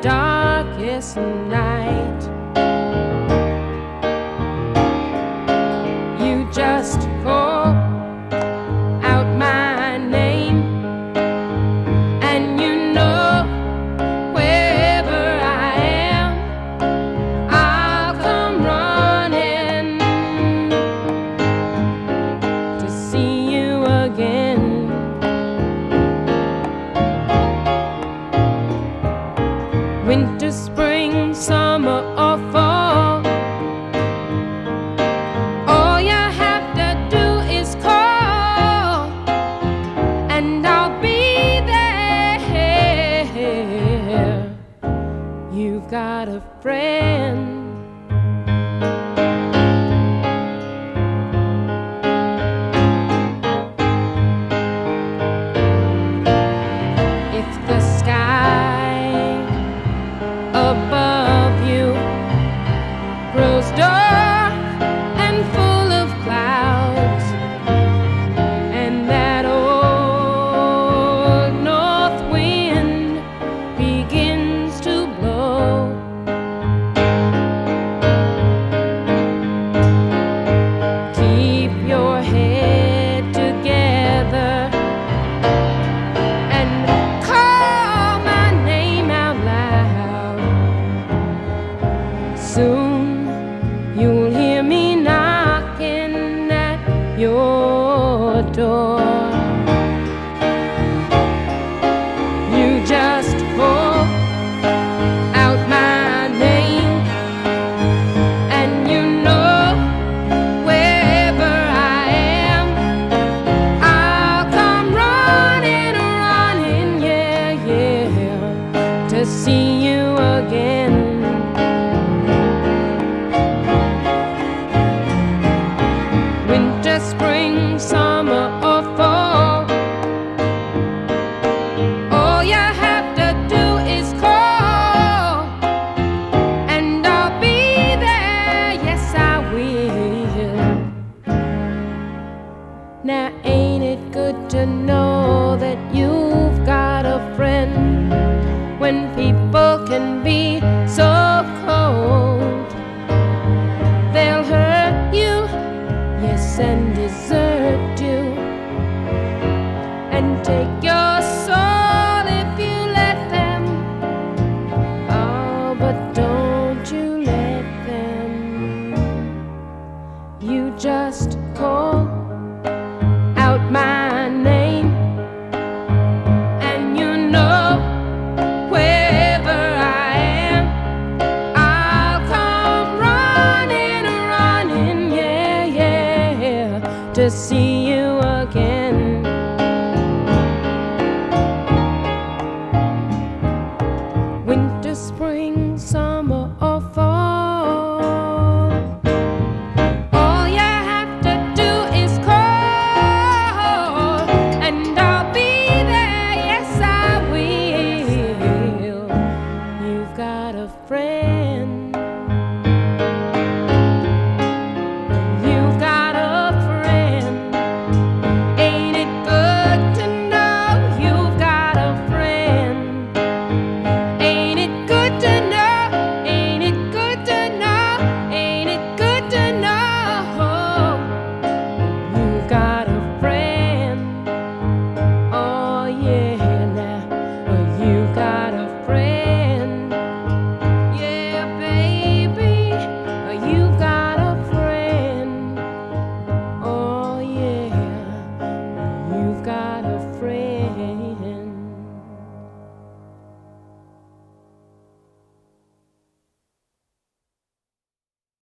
darkest night. spring, summer, or fall. All you have to do is call, and I'll be there. You've got a friend. lloró. Now, ain't it good to know that you've got a friend when people can be so cold? They'll hurt you, yes, and desert you, and take your see you again. Winter, spring, summer, or fall. All you have to do is call, and I'll be there. Yes, I will. You've got a friend.